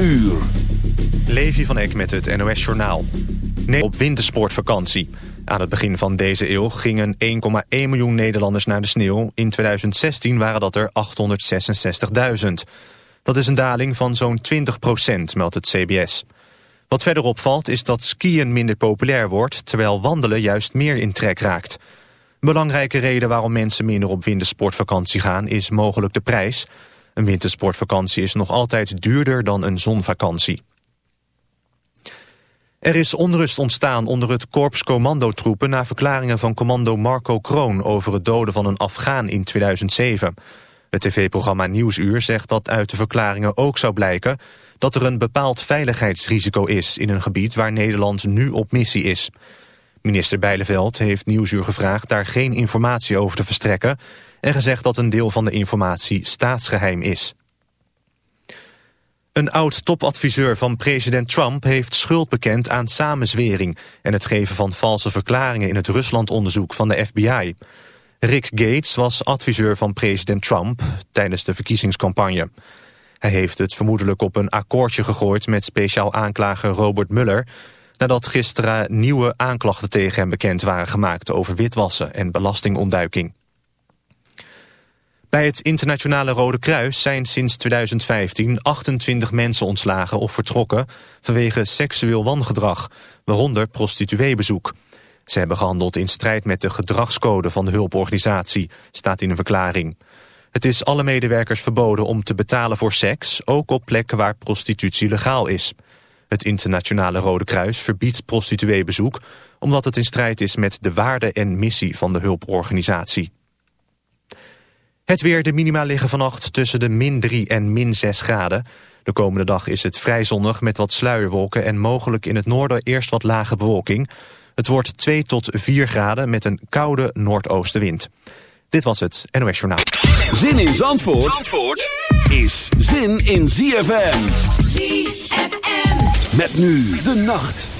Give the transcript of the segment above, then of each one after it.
uur. Levi van Eck met het NOS-journaal. Op wintersportvakantie. Aan het begin van deze eeuw gingen 1,1 miljoen Nederlanders naar de sneeuw. In 2016 waren dat er 866.000. Dat is een daling van zo'n 20 procent, meldt het CBS. Wat verder opvalt is dat skiën minder populair wordt... terwijl wandelen juist meer in trek raakt. Belangrijke reden waarom mensen minder op wintersportvakantie gaan... is mogelijk de prijs... Een wintersportvakantie is nog altijd duurder dan een zonvakantie. Er is onrust ontstaan onder het korps commandotroepen... na verklaringen van commando Marco Kroon... over het doden van een Afghaan in 2007. Het tv-programma Nieuwsuur zegt dat uit de verklaringen ook zou blijken... dat er een bepaald veiligheidsrisico is... in een gebied waar Nederland nu op missie is. Minister Bijleveld heeft Nieuwsuur gevraagd daar geen informatie over te verstrekken en gezegd dat een deel van de informatie staatsgeheim is. Een oud-topadviseur van president Trump heeft schuld bekend aan samenzwering... en het geven van valse verklaringen in het Ruslandonderzoek van de FBI. Rick Gates was adviseur van president Trump tijdens de verkiezingscampagne. Hij heeft het vermoedelijk op een akkoordje gegooid met speciaal aanklager Robert Mueller... nadat gisteren nieuwe aanklachten tegen hem bekend waren gemaakt over witwassen en belastingontduiking. Bij het Internationale Rode Kruis zijn sinds 2015 28 mensen ontslagen of vertrokken vanwege seksueel wangedrag, waaronder prostitueebezoek. Ze hebben gehandeld in strijd met de gedragscode van de hulporganisatie, staat in een verklaring. Het is alle medewerkers verboden om te betalen voor seks, ook op plekken waar prostitutie legaal is. Het Internationale Rode Kruis verbiedt prostitueebezoek omdat het in strijd is met de waarde en missie van de hulporganisatie. Het weer, de minima liggen vannacht tussen de min 3 en min 6 graden. De komende dag is het vrij zonnig met wat sluierwolken... en mogelijk in het noorden eerst wat lage bewolking. Het wordt 2 tot 4 graden met een koude noordoostenwind. Dit was het NOS Journaal. Zin in Zandvoort, Zandvoort is zin in ZFM. ZFM. Met nu de nacht.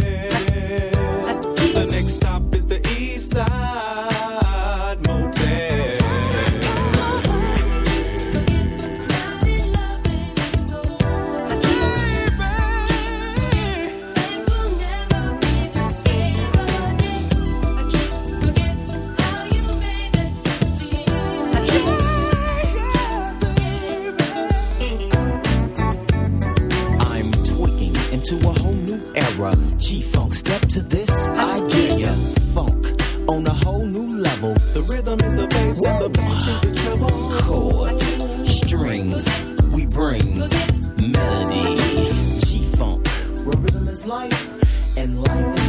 Life and life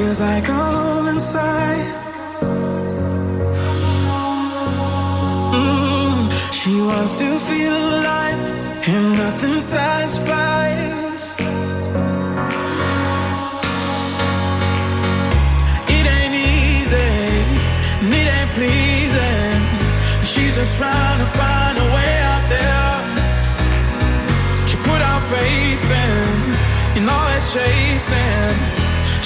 feels like a hole inside. Mm, She wants to feel alive, and nothing satisfies. It ain't easy, and it ain't pleasing. She's just trying to find a way out there. She put our faith in, in all that's chasing.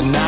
the night.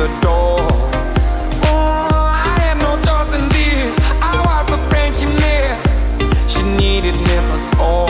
the door. Oh, I had no choice in this. I was the friend she missed. She needed mental toll.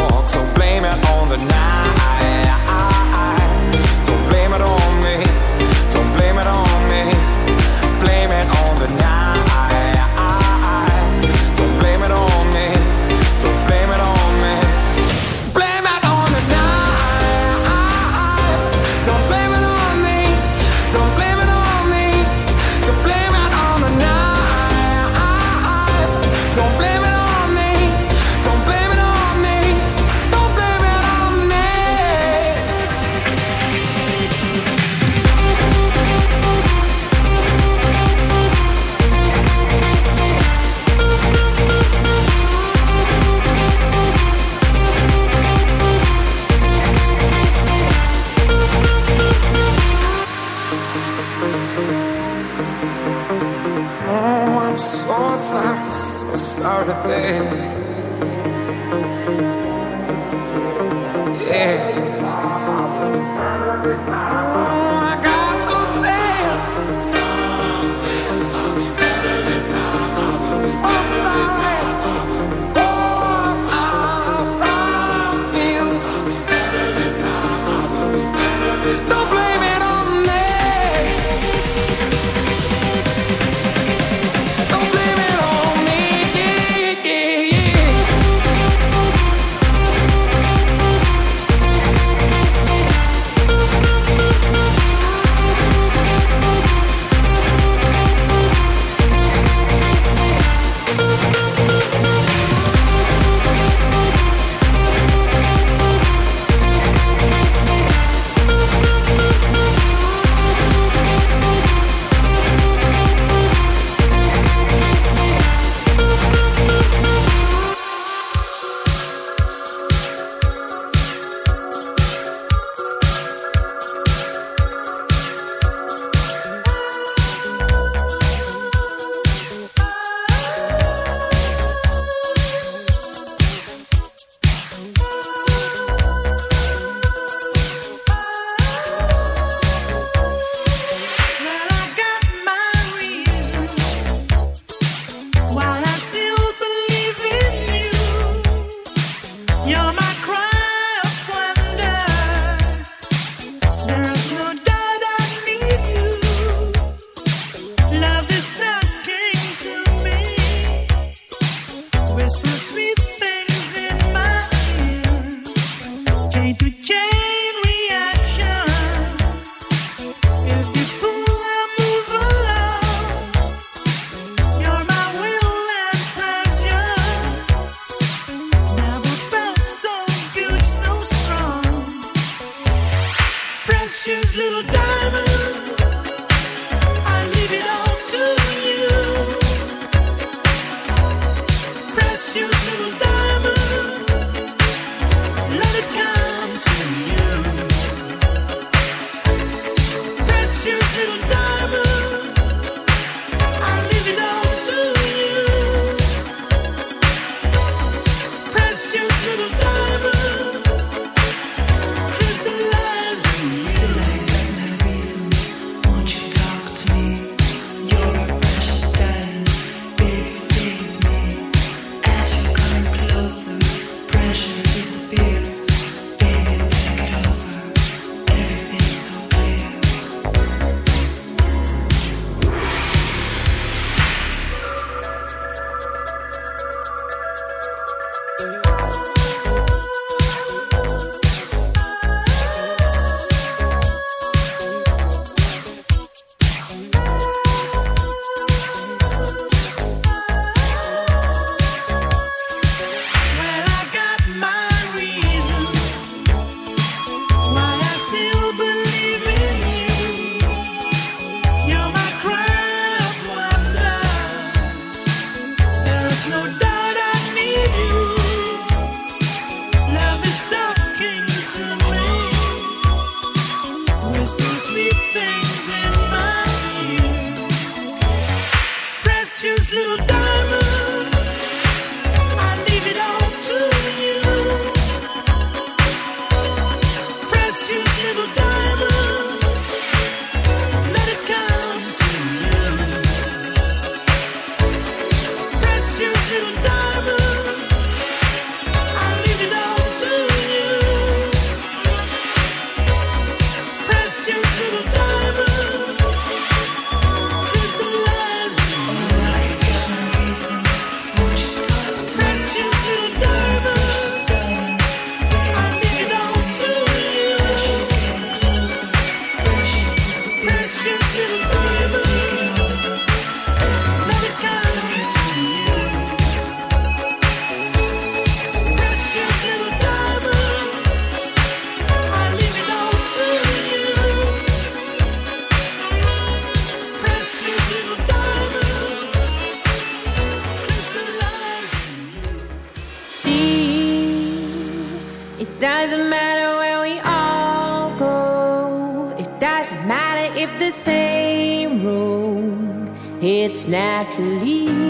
It's naturally.